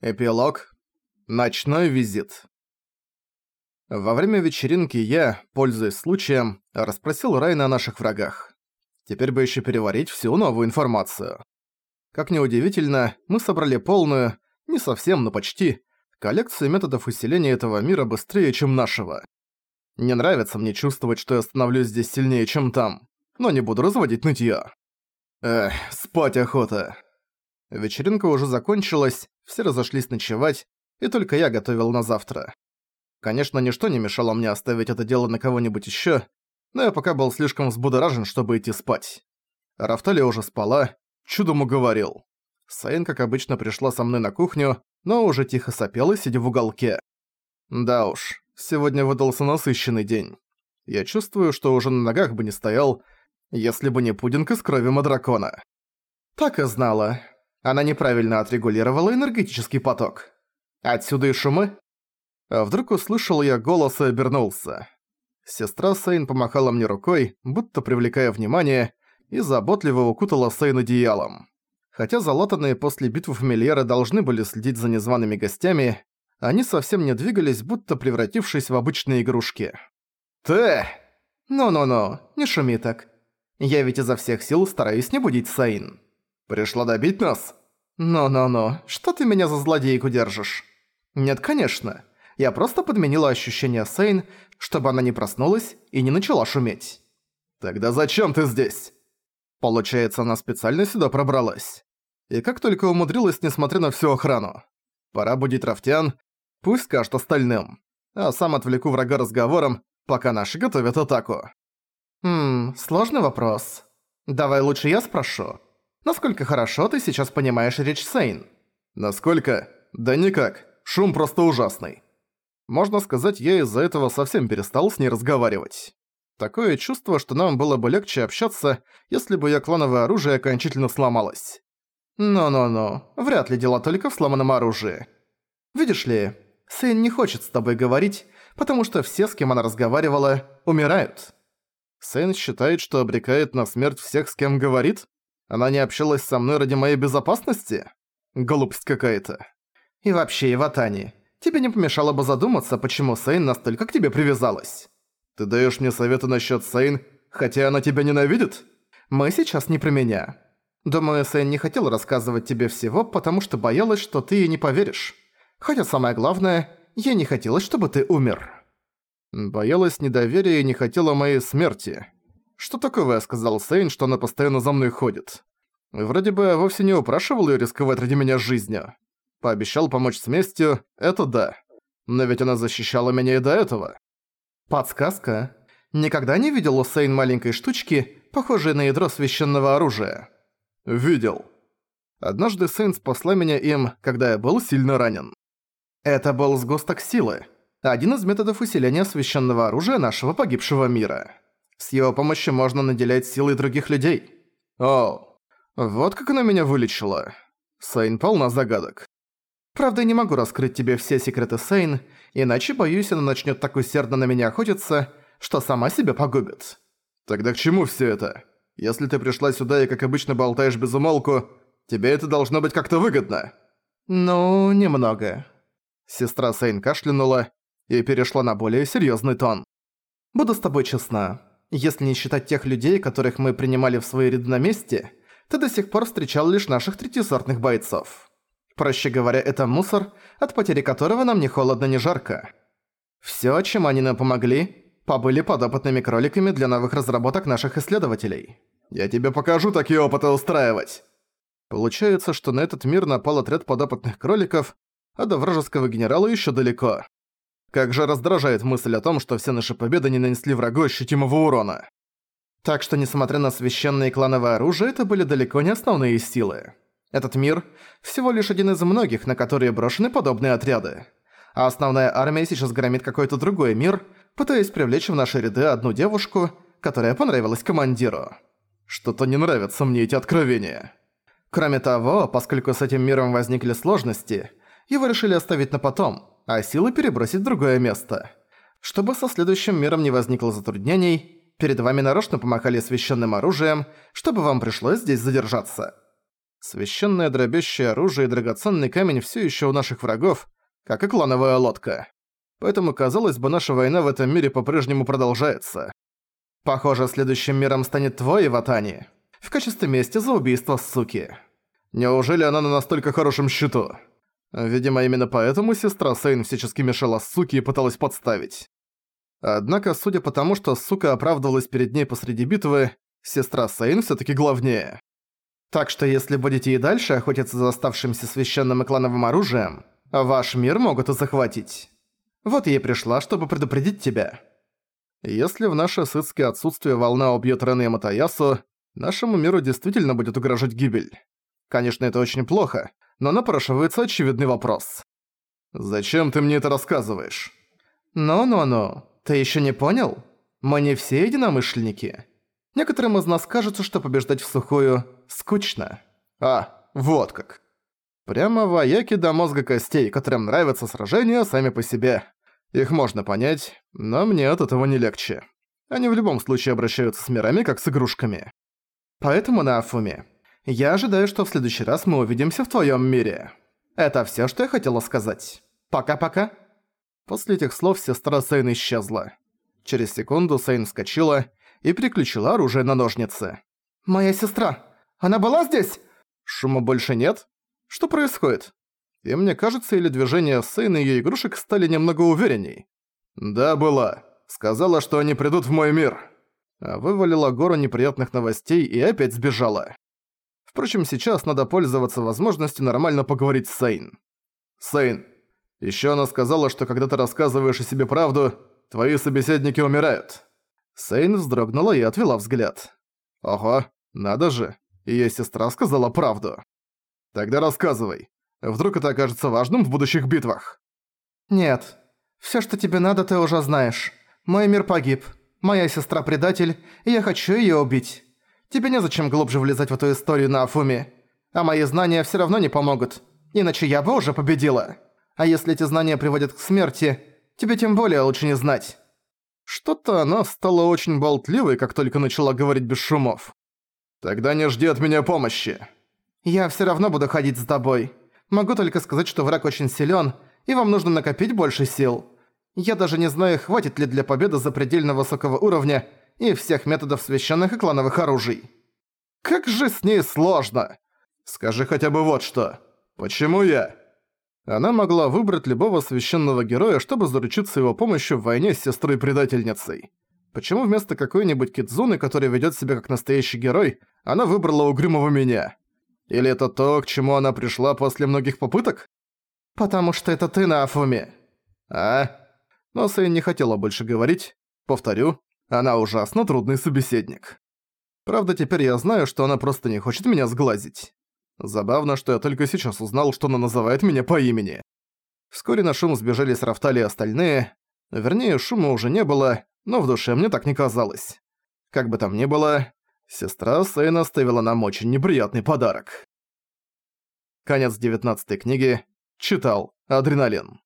Эпилог. Ночной визит. Во время вечеринки я, пользуясь случаем, расспросил Райна о наших врагах. Теперь бы еще переварить всю новую информацию. Как ни удивительно, мы собрали полную, не совсем, но почти, коллекцию методов усиления этого мира быстрее, чем нашего. Не нравится мне чувствовать, что я становлюсь здесь сильнее, чем там, но не буду разводить нытьё. Эх, спать охота. Вечеринка уже закончилась, все разошлись ночевать, и только я готовил на завтра. Конечно, ничто не мешало мне оставить это дело на кого-нибудь ещё, но я пока был слишком взбудоражен, чтобы идти спать. Рафтали уже спала, чудом уговорил. Саин, как обычно, пришла со мной на кухню, но уже тихо сопела, сидя в уголке. Да уж, сегодня выдался насыщенный день. Я чувствую, что уже на ногах бы не стоял, если бы не пудинг из крови Мадракона. Так и знала. Она неправильно отрегулировала энергетический поток. Отсюда и шумы. А вдруг услышал я голос и обернулся. Сестра Сейн помахала мне рукой, будто привлекая внимание, и заботливо укутала Сейн одеялом. Хотя залатанные после битвы фамильяры должны были следить за незваными гостями, они совсем не двигались, будто превратившись в обычные игрушки. «Ты!» «Ну-ну-ну, не шуми так. Я ведь изо всех сил стараюсь не будить Сейн». «Пришла добить нас?» «Ну-ну-ну, что ты меня за злодейку держишь?» «Нет, конечно. Я просто подменила ощущение Сейн, чтобы она не проснулась и не начала шуметь». «Тогда зачем ты здесь?» Получается, она специально сюда пробралась. И как только умудрилась, несмотря на всю охрану. Пора будить Рафтян, пусть скажет остальным. А сам отвлеку врага разговором, пока наши готовят атаку. Хм, сложный вопрос. Давай лучше я спрошу. Насколько хорошо ты сейчас понимаешь речь Сейн? Насколько? Да никак. Шум просто ужасный. Можно сказать, я из-за этого совсем перестал с ней разговаривать. Такое чувство, что нам было бы легче общаться, если бы её клановое оружие окончательно сломалось. «Ну-ну-ну, вряд ли дело только в сломанном оружии. Видишь ли, Сейн не хочет с тобой говорить, потому что все, с кем она разговаривала, умирают». Сейн считает, что обрекает на смерть всех, с кем говорит? Она не общалась со мной ради моей безопасности? Глупость какая-то. И вообще, Иватани, тебе не помешало бы задуматься, почему Сейн настолько к тебе привязалась. Ты даешь мне советы насчет Сейн, хотя она тебя ненавидит? Мы сейчас не про меня. Думаю, Сейн не хотел рассказывать тебе всего, потому что боялась, что ты ей не поверишь. Хотя самое главное, ей не хотелось, чтобы ты умер. Боялась недоверия и не хотела моей смерти. «Что такого я сказал Сейн, что она постоянно за мной ходит? Вроде бы я вовсе не упрашивал её рисковать ради меня жизнью. Пообещал помочь с местью, это да. Но ведь она защищала меня и до этого». Подсказка. Никогда не видел у Сейн маленькой штучки, похожей на ядро священного оружия? Видел. Однажды Сейн спасла меня им, когда я был сильно ранен. Это был сгусток силы. Один из методов усиления священного оружия нашего погибшего мира. С его помощью можно наделять силой других людей. О, вот как она меня вылечила. Сейн полна загадок. Правда, не могу раскрыть тебе все секреты Сейн, иначе, боюсь, она начнет так усердно на меня охотиться, что сама себя погубит. Тогда к чему все это? Если ты пришла сюда и, как обычно, болтаешь без умолку, тебе это должно быть как-то выгодно. Ну, немного. Сестра Сейн кашлянула и перешла на более серьезный тон. Буду с тобой честна. Если не считать тех людей, которых мы принимали в свои ряды на месте, ты до сих пор встречал лишь наших третьесортных бойцов. Проще говоря, это мусор, от потери которого нам ни холодно, ни жарко. Всё, чем они нам помогли, побыли подопытными кроликами для новых разработок наших исследователей. Я тебе покажу такие опыты устраивать. Получается, что на этот мир напал отряд подопытных кроликов, а до вражеского генерала ещё далеко. Как же раздражает мысль о том, что все наши победы не нанесли врагу ощутимого урона. Так что, несмотря на священное клановое оружие, это были далеко не основные силы. Этот мир – всего лишь один из многих, на которые брошены подобные отряды. А основная армия сейчас громит какой-то другой мир, пытаясь привлечь в наши ряды одну девушку, которая понравилась командиру. Что-то не нравятся мне эти откровения. Кроме того, поскольку с этим миром возникли сложности, его решили оставить на потом – а силы перебросить в другое место. Чтобы со следующим миром не возникло затруднений, перед вами нарочно помахали священным оружием, чтобы вам пришлось здесь задержаться. Священное дробящее оружие и драгоценный камень все еще у наших врагов, как и клановая лодка. Поэтому, казалось бы, наша война в этом мире по-прежнему продолжается. Похоже, следующим миром станет твой Иватани. В качестве мести за убийство суки. Неужели она на настолько хорошем счету? Видимо, именно поэтому сестра Сейн всячески мешала суке и пыталась подставить. Однако, судя по тому, что сука оправдывалась перед ней посреди битвы, сестра Сейн все таки главнее. Так что если будете и дальше охотиться за оставшимся священным и клановым оружием, ваш мир могут и захватить. Вот я и пришла, чтобы предупредить тебя. Если в наше сытское отсутствие волна убьет Рене и Матаясу, нашему миру действительно будет угрожать гибель. Конечно, это очень плохо, но напрашивается очевидный вопрос. «Зачем ты мне это рассказываешь?» «Ну-ну-ну, ты еще не понял? Мы не все единомышленники. Некоторым из нас кажется, что побеждать в сухую скучно. А, вот как. Прямо вояки до мозга костей, которым нравятся сражения сами по себе. Их можно понять, но мне от этого не легче. Они в любом случае обращаются с мирами, как с игрушками. Поэтому, на Афуме, я ожидаю, что в следующий раз мы увидимся в твоем мире. Это все, что я хотела сказать. Пока-пока. После этих слов сестра Сейн исчезла. Через секунду Сейн вскочила и переключила оружие на ножницы. «Моя сестра! Она была здесь?» Шума больше нет? Что происходит? И мне кажется, или движения Сейн и её игрушек стали немного уверенней. Да, была. Сказала, что они придут в мой мир. А вывалила гору неприятных новостей и опять сбежала. Впрочем, сейчас надо пользоваться возможностью нормально поговорить с Сейн. Сейн, ещё она сказала, что когда ты рассказываешь о себе правду, твои собеседники умирают. Сейн вздрогнула и отвела взгляд. Ого, надо же, её сестра сказала правду. Тогда рассказывай. Вдруг это окажется важным в будущих битвах? Нет. Всё, что тебе надо, ты уже знаешь. Мой мир погиб. Моя сестра предатель, и я хочу её убить. Тебе незачем глубже влезать в эту историю на Афуме. А мои знания всё равно не помогут. Иначе я бы уже победила. А если эти знания приводят к смерти, тебе тем более лучше не знать. Что-то она стала очень болтливой, как только начала говорить без шумов. Тогда не жди от меня помощи. Я всё равно буду ходить с тобой. Могу только сказать, что враг очень силен, и вам нужно накопить больше сил. Я даже не знаю, хватит ли для победы запредельно высокого уровня и всех методов священных и клановых оружий. Как же с ней сложно! Скажи хотя бы вот что. Почему я? Она могла выбрать любого священного героя, чтобы заручиться его помощью в войне с сестрой-предательницей. Почему вместо какой-нибудь Кидзуны, который ведёт себя как настоящий герой, она выбрала угрюмого меня? Или это то, к чему она пришла после многих попыток? Потому что это ты на Афуме. А? Но Сэн не хотела больше говорить. Повторю, она ужасно трудный собеседник. Правда, теперь я знаю, что она просто не хочет меня сглазить. Забавно, что я только сейчас узнал, что она называет меня по имени. Вскоре на шум сбежались Рафтали и остальные. Вернее, шума уже не было, но в душе мне так не казалось. Как бы там ни было, Сестра Сейна оставила нам очень неприятный подарок. Конец 19 книги. Читал. Адреналин.